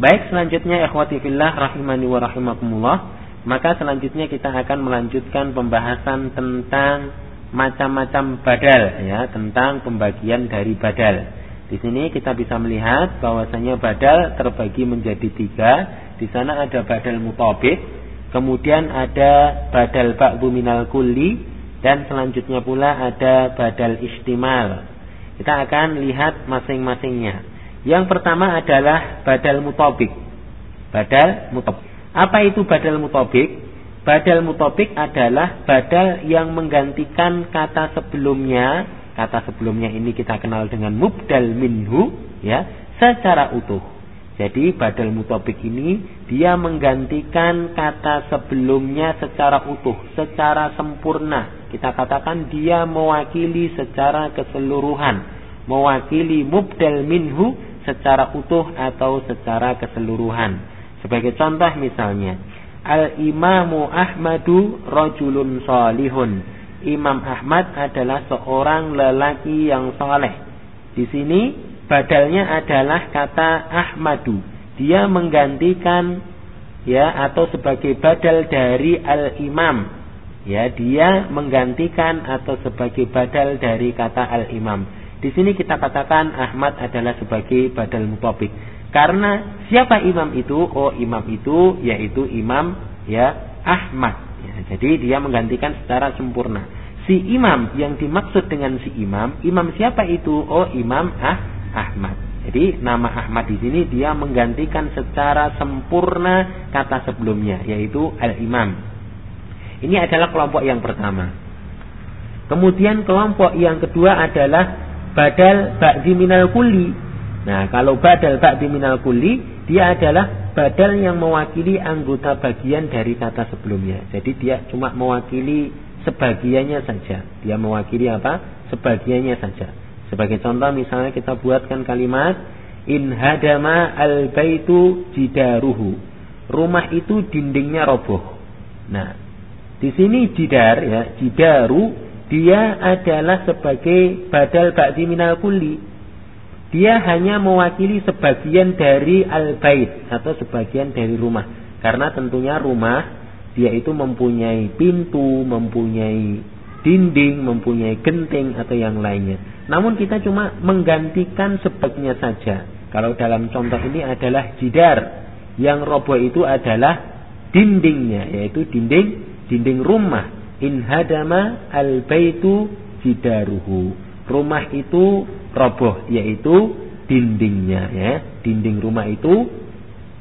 Baik selanjutnya ikhwati fillah rahimani wa rahimakumullah maka selanjutnya kita akan melanjutkan pembahasan tentang macam-macam badal ya tentang pembagian dari badal. Di sini kita bisa melihat bahwasanya badal terbagi menjadi tiga. Di sana ada badal mutabik, kemudian ada badal ba'du minal kulli, dan selanjutnya pula ada badal istimal. Kita akan lihat masing-masingnya. Yang pertama adalah badal mutabik. Badal mutabik. Apa itu badal mutabik? Badal mutabik adalah badal yang menggantikan kata sebelumnya kata sebelumnya ini kita kenal dengan mubdal minhu ya secara utuh. Jadi badal mutobik ini dia menggantikan kata sebelumnya secara utuh, secara sempurna. Kita katakan dia mewakili secara keseluruhan, mewakili mubdal minhu secara utuh atau secara keseluruhan. Sebagai contoh misalnya, Al-Imamu Ahmadu rajulun salihun Imam Ahmad adalah seorang lelaki yang soleh. Di sini badalnya adalah kata Ahmadu. Dia menggantikan ya atau sebagai badal dari al-imam. Ya, dia menggantikan atau sebagai badal dari kata al-imam. Di sini kita katakan Ahmad adalah sebagai badal mutopik. Karena siapa imam itu? Oh, imam itu yaitu Imam ya Ahmad. Ya, jadi dia menggantikan secara sempurna. Si imam yang dimaksud dengan si imam, imam siapa itu? Oh, Imam ah, Ahmad. Jadi nama Ahmad di sini dia menggantikan secara sempurna kata sebelumnya yaitu al-imam. Ini adalah kelompok yang pertama. Kemudian kelompok yang kedua adalah badal ba'di minal kulli. Nah, kalau badal ba'di minal kulli, dia adalah badal yang mewakili anggota bagian dari kata sebelumnya. Jadi dia cuma mewakili sebagiannya saja. Dia mewakili apa? Sebagiannya saja. Sebagai contoh misalnya kita buatkan kalimat in hadama al baitu jidaruhu. Rumah itu dindingnya roboh. Nah, di sini jidar ya, jidaru dia adalah sebagai badal ba'di minal kulli dia hanya mewakili sebagian dari al-bait atau sebagian dari rumah. Karena tentunya rumah dia itu mempunyai pintu, mempunyai dinding, mempunyai genting atau yang lainnya. Namun kita cuma menggantikan sebabnya saja. Kalau dalam contoh ini adalah jidar. Yang roboh itu adalah dindingnya, yaitu dinding dinding rumah. In hadama al baitu jidaruhu. Rumah itu roboh yaitu dindingnya ya. Dinding rumah itu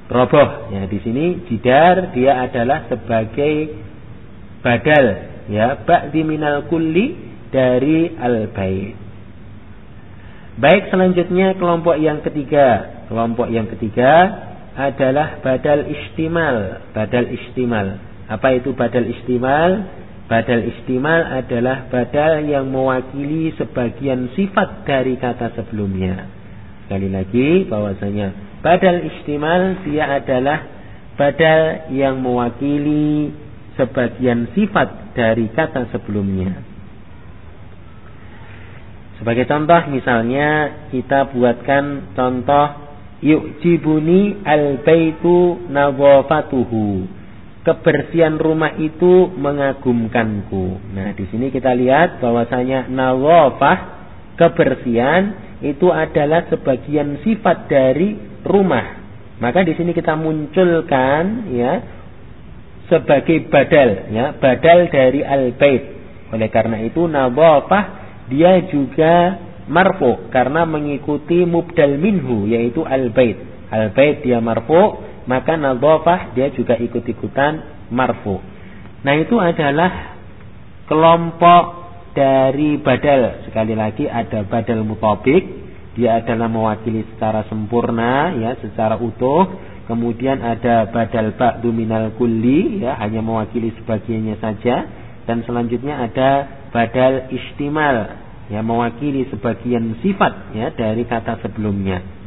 roboh. Ya, di sini jidar dia adalah sebagai badal ya ba'di minal kulli dari al bait. Baik selanjutnya kelompok yang ketiga. Kelompok yang ketiga adalah badal istimal. Badal istimal. Apa itu badal istimal? Badal istimal adalah badal yang mewakili sebagian sifat dari kata sebelumnya. Sekali lagi bahwasanya badal istimal dia adalah badal yang mewakili sebagian sifat dari kata sebelumnya. Sebagai contoh misalnya kita buatkan contoh yuk jibuni al-baitu nawafatuhu kebersihan rumah itu mengagumkanku. Nah, di sini kita lihat bahwasanya nawafah kebersihan itu adalah sebagian sifat dari rumah. Maka di sini kita munculkan ya sebagai badal ya, badal dari al-bait. Oleh karena itu nawafah dia juga marfu karena mengikuti mubdal minhu yaitu al-bait. Al-bait dia marfu maka nadhafah dia juga ikut-ikutan marfu. Nah, itu adalah kelompok dari badal. Sekali lagi ada badal mutabik, dia adalah mewakili secara sempurna ya, secara utuh. Kemudian ada badal ba'du minal kulli ya, hanya mewakili sebagiannya saja dan selanjutnya ada badal istimal ya mewakili sebagian sifat ya dari kata sebelumnya.